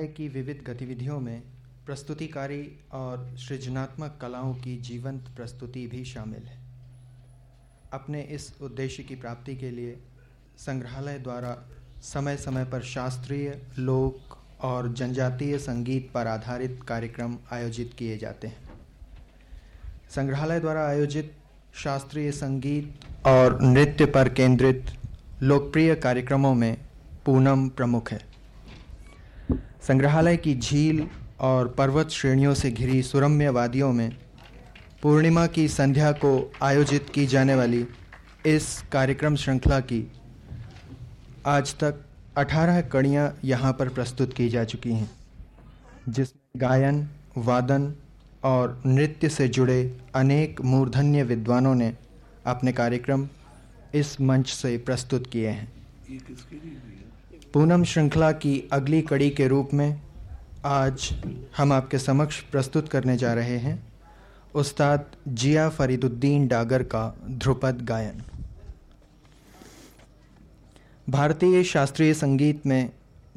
संग्रहालय की विविध गतिविधियों में प्रस्तुतिकारी और सृजनात्मक कलाओं की जीवंत प्रस्तुति भी शामिल है। अपने इस उद्देश्य की प्राप्ति के लिए संग्रहालय द्वारा समय समय पर शास्त्रीय, लोक और जनजातीय संगीत पर आधारित कार्यक्रम आयोजित किए जाते हैं। संग्रहालय द्वारा आयोजित शास्त्रीय संगीत और नृत्य पर केंद्रित लोकप्रिय कार्यक्रमों में पूनम प्रमुख है। संग्रहालय की झील और पर्वत श्रेणियों से घिरी सुरम्य वादियों में पूर्णिमा की संध्या को आयोजित की जाने वाली इस कार्यक्रम श्रृंखला की आज तक 18 कड़ियाँ यहाँ पर प्रस्तुत की जा चुकी हैं, जिसमें गायन, वादन और नृत्य से जुड़े अनेक मूर्धन्य विद्वानों ने अपने कार्यक्रम इस मंच से प्रस्तुत किए हैं। पूनम श्रृंखला की अगली कड़ी के रूप में आज हम आपके समक्ष प्रस्तुत करने जा रहे हैं उस्ताद जिया फरीदुद्दीन डागर का ध्रुपद गायन। भारतीय शास्त्रीय संगीत में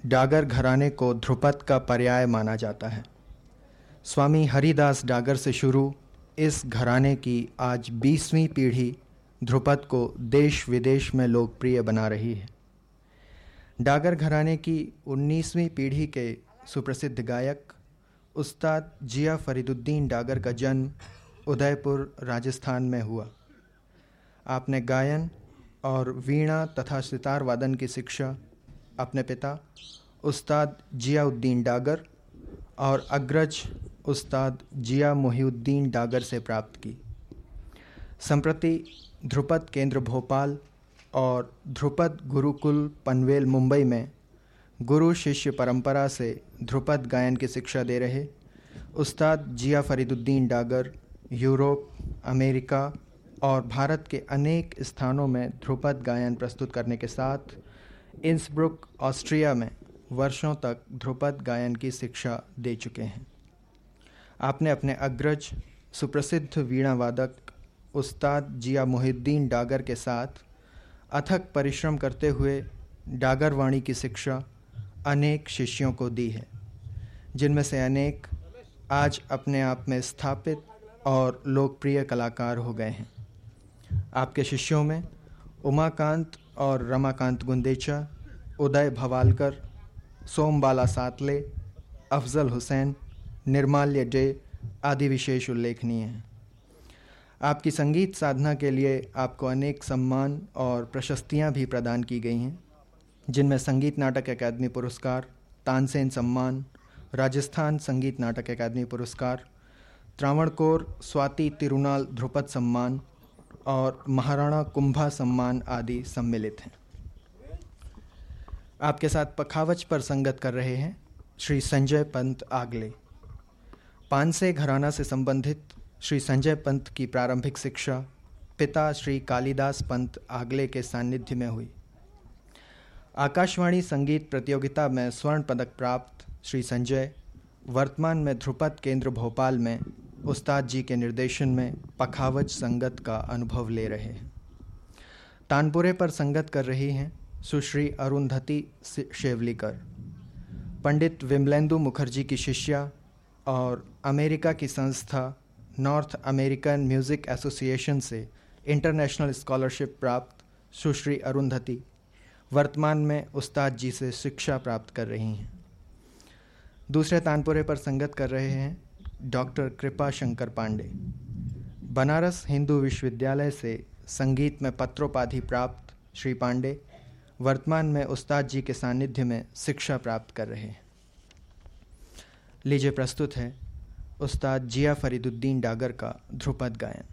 डागर घराने को ध्रुपद का पर्याय माना जाता है। स्वामी हरिदास डागर से शुरू इस घराने की आज बीसवीं पीढ़ी ध्रुपद को देश विदेश में लोकप्रिय बना रही है। डागर घराने की 19वीं पीढ़ी के सुप्रसिद्ध गायक, उस्ताद जिया फरीदुद्दीन डागर का जन्म उदयपुर, राजस्थान में हुआ। आपने गायन और वीणा तथा सितार वादन की शिक्षा अपने पिता, उस्ताद जियाउद्दीन डागर और अग्रज उस्ताद जिया मोहिउद्दीन डागर से प्राप्त की। संप्रति ध्रुपद केंद्र भोपाल और ध्रुपद गुरुकुल पनवेल, मुंबई में गुरु शिष्य परंपरा से ध्रुपद गायन की शिक्षा दे रहे उस्ताद जिया फरीदुद्दीन डागर, यूरोप, अमेरिका और भारत के अनेक स्थानों में ध्रुपद गायन प्रस्तुत करने के साथ इंसब्रुक ऑस्ट्रिया में वर्षों तक ध्रुपद गायन की शिक्षा दे चुके हैं। आपने अपने अग्रज, सुप्रसिद्ध वीणा वादक उस्ताद जिया मोहिद्दीन डागर के साथ अथक परिश्रम करते हुए डागर वाणी की शिक्षा अनेक शिष्यों को दी है, जिनमें से अनेक आज अपने आप में स्थापित और लोकप्रिय कलाकार हो गए हैं। आपके शिष्यों में उमाकांत और रमाकांत गुंदेचा, उदय भवालकर, सोमबाला सातले, अफजल हुसैन, निर्माल्य डे आदि विशेष उल्लेखनीय हैं। आपकी संगीत साधना के लिए आपको अनेक सम्मान और प्रशस्तियाँ भी प्रदान की गई हैं, जिनमें संगीत नाटक अकादमी पुरस्कार, तानसेन सम्मान, राजस्थान संगीत नाटक अकादमी पुरस्कार, त्रावणकोर स्वाति तिरुनाल ध्रुपद सम्मान और महाराणा कुंभा सम्मान आदि सम्मिलित हैं। आपके साथ पखावच पर संगत कर रहे हैं श्री संजय पंत आगले। पानसे घराना से संबंधित श्री संजय पंत की प्रारंभिक शिक्षा, पिता श्री कालिदास पंत आगले के सानिध्य में हुई। आकाशवाणी संगीत प्रतियोगिता में स्वर्ण पदक प्राप्त श्री संजय, वर्तमान में ध्रुपद केंद्र भोपाल में उस्ताद जी के निर्देशन में पखावज संगत का अनुभव ले रहे हैं। तानपुरे पर संगत कर रही हैं सुश्री अरुंधति शेवलीकर। पंडित विमलेंदु मुखर्जी की शिष्या और अमेरिका की संस्था नॉर्थ अमेरिकन म्यूज़िक एसोसिएशन से इंटरनेशनल स्कॉलरशिप प्राप्त सुश्री अरुंधति वर्तमान में उस्ताद जी से शिक्षा प्राप्त कर रही हैं। दूसरे तानपुरे पर संगत कर रहे हैं डॉक्टर कृपा शंकर पांडे। बनारस हिंदू विश्वविद्यालय से संगीत में पत्रोपाधि प्राप्त श्री पांडे, वर्तमान में उस्ताद जी के सानिध्य में शिक्षा प्राप्त कर रहे हैं। लीजिए प्रस्तुत है उस्ताद जिया फरीदुद्दीन डागर का ध्रुपद गायन।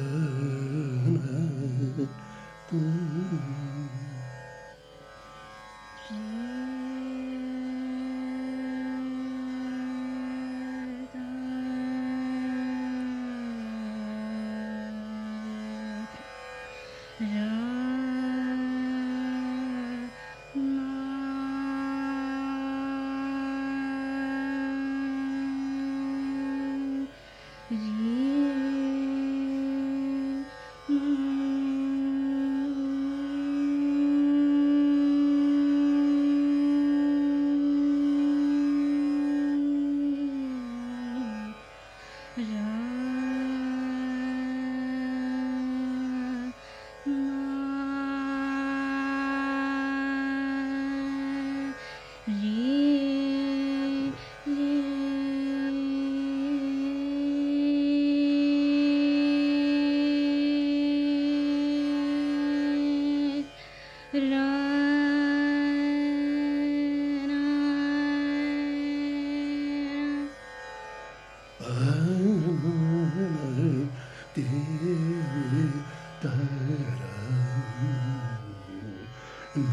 ra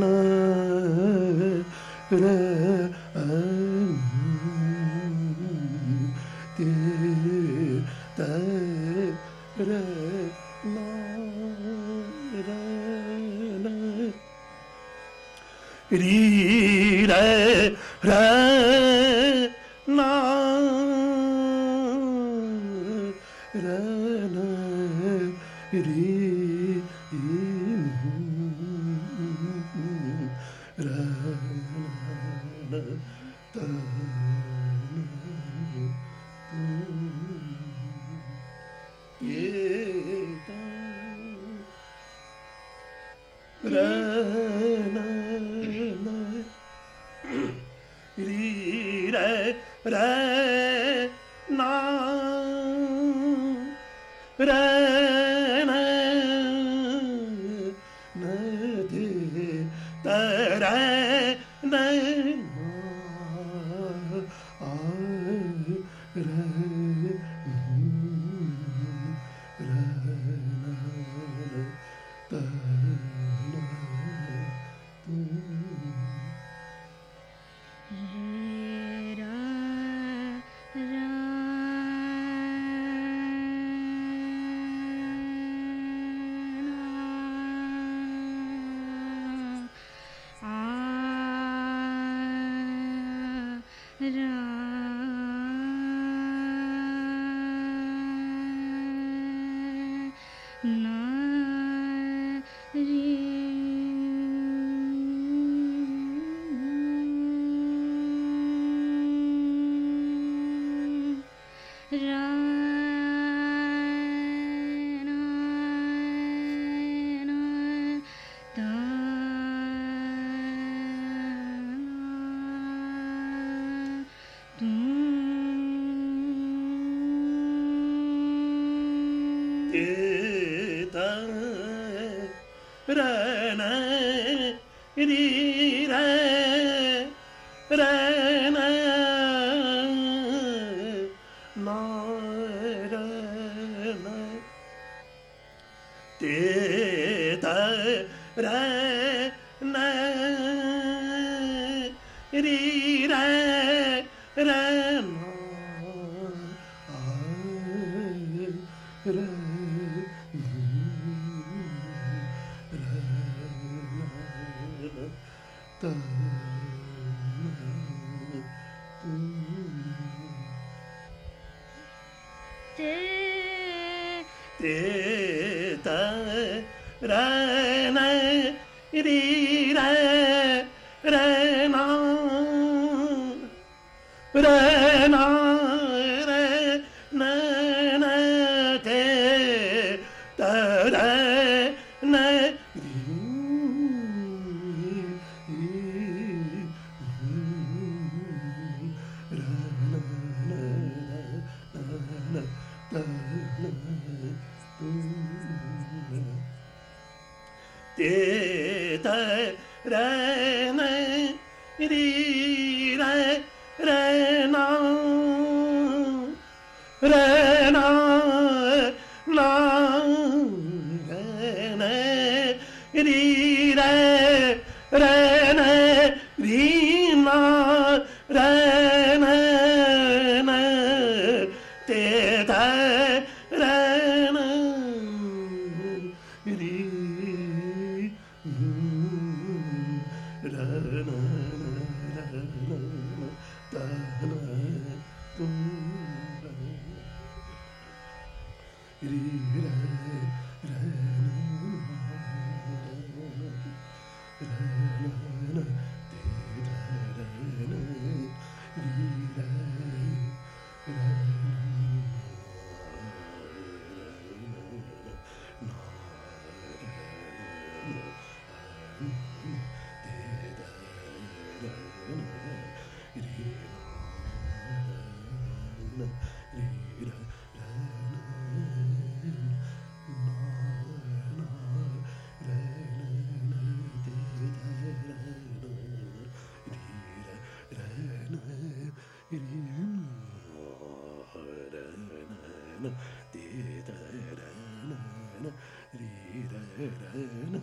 na ra again.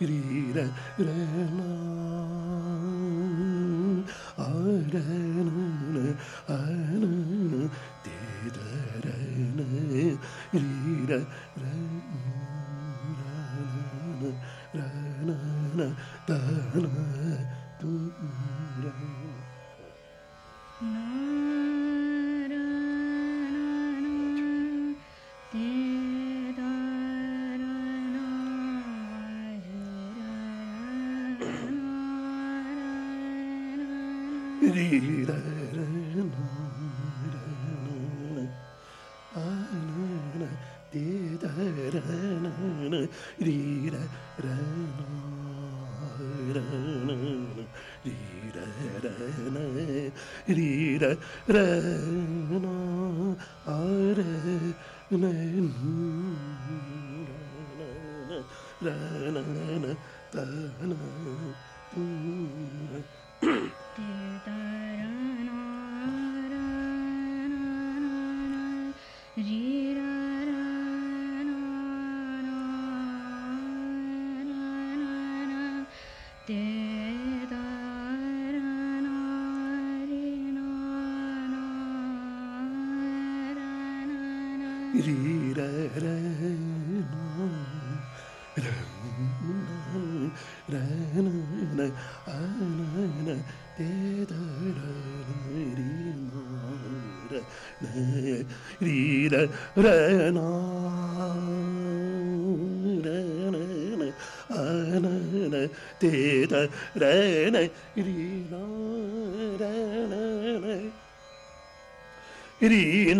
Rira Rama ര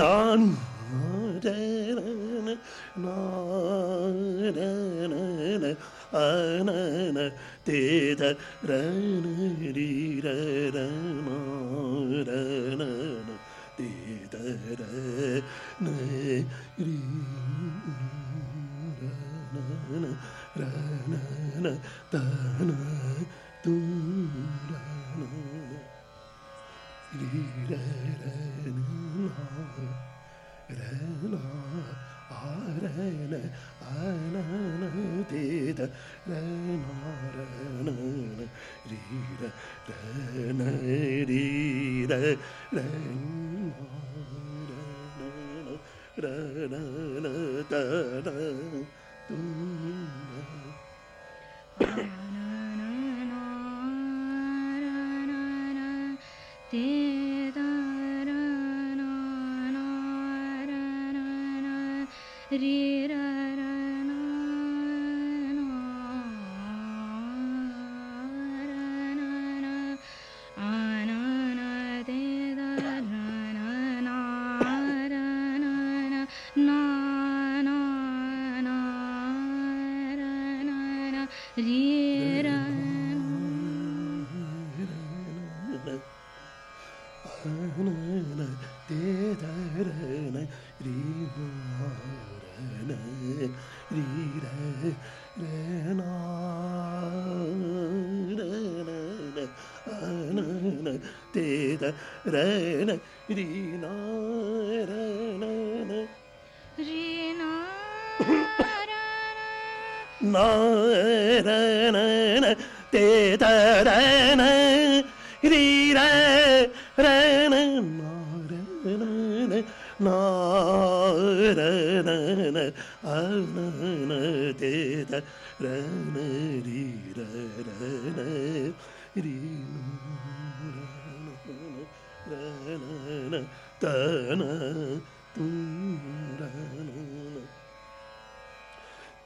நான் தேத Dee da da ആരണീത രീര രണ തട തും Rira. Ri na na na na. Ri na na na na. Na na na na. Te te na na. Ri na na na na. Na na na na. Na na na na. Te te na na. Ri na na na. Ri.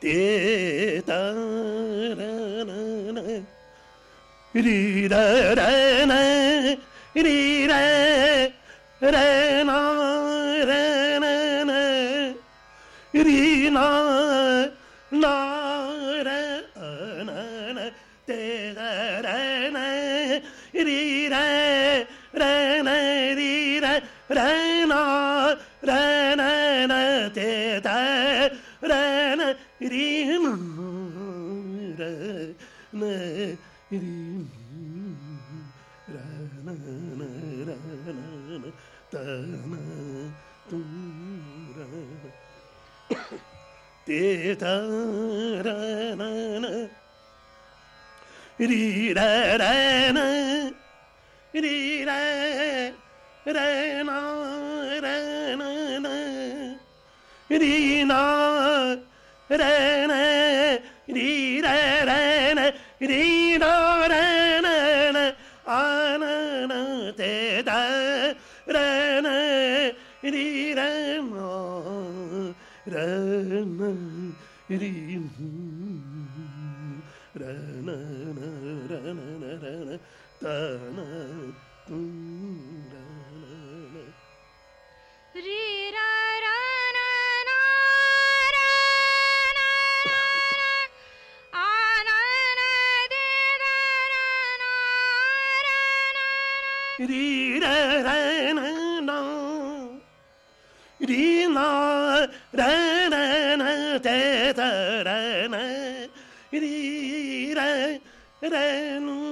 Te ta ra na ri ra ra na ri ra ra na ra na na ri na na na re na na te ta re na ri na re na ri ra na na ra na na ta na tu ra te ta ra na na ri ra ra na ra Renu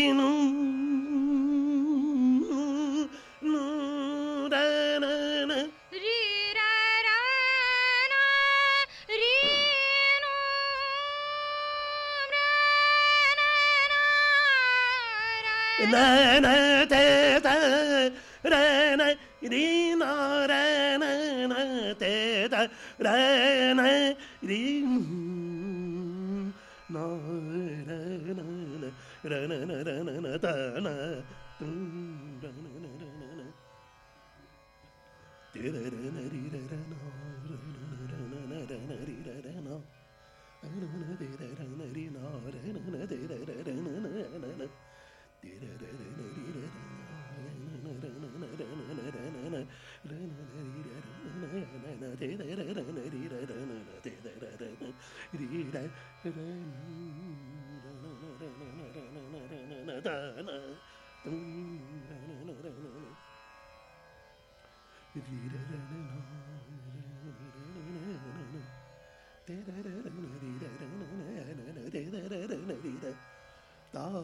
re na re na na te da re na re na re na re na na re na na ta na na đó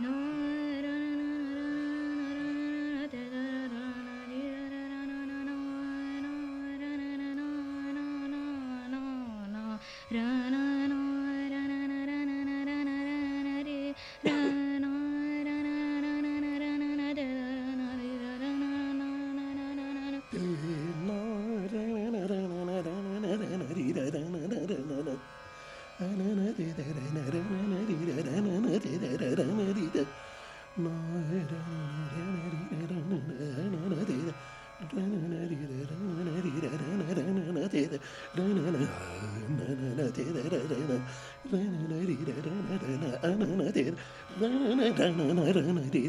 No. Yeah.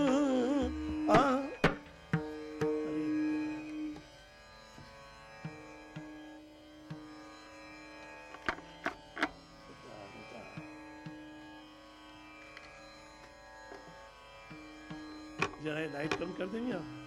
जरा light कम कर देंगे आप?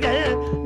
人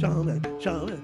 shaman, shaman.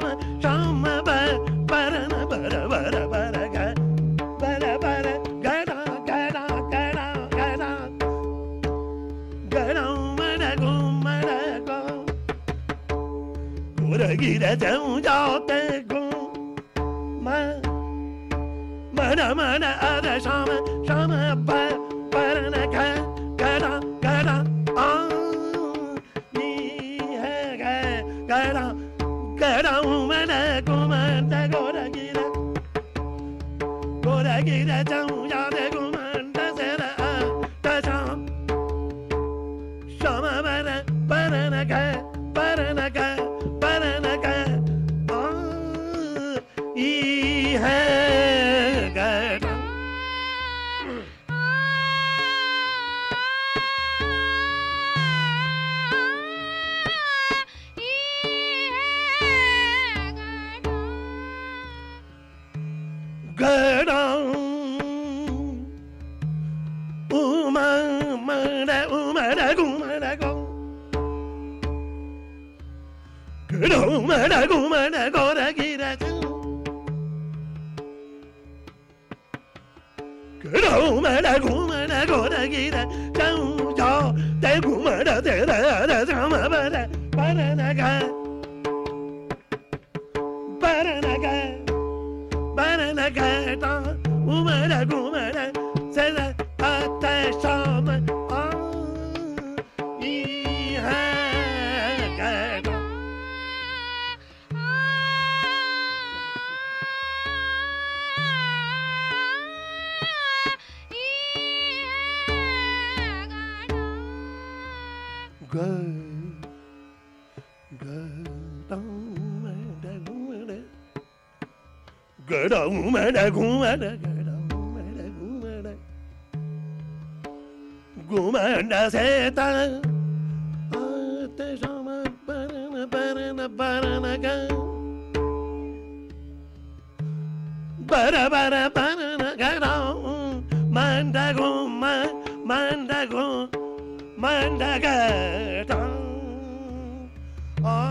जऊ जाते घूम मन मन अर Shyam mở nở cụ mở nở cô đã kỳ đã căng cứ đâu mở nở cụ mở nở cô đã kỳ đã căng cho. Té cụ mở nở té nở nở nở sao mở mở nở ba nở nở ca ba nở nở ca ba nở nở ca to. Mở nở cụ घूमड़ mandago mandago mandagatão oh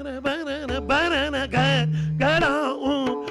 பரண ghatam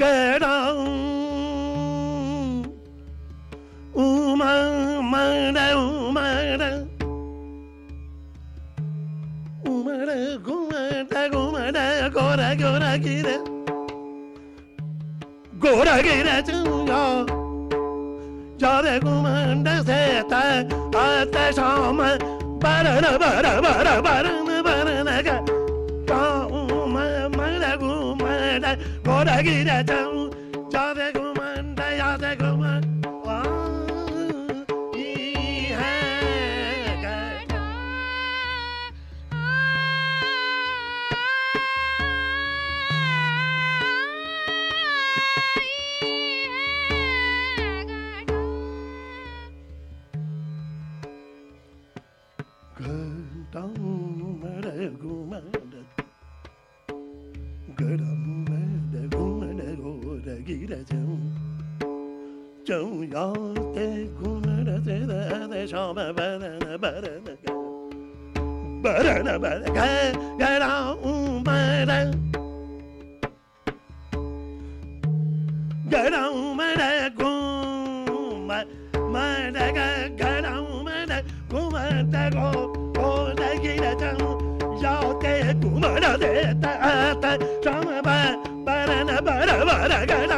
garam uma mara umara umara gumara gumara gora gora gira gora gira chunga jare gumanda seta ata shama barana bara bara barana barana ga ọ̀dà gíga tán. galte kunara teda de shama barana barana barana barana ga gara um bara gara um bara gum mara ga gara um bara gum ta go go da gira chan yao te kumara de ta ta shama barana barana barana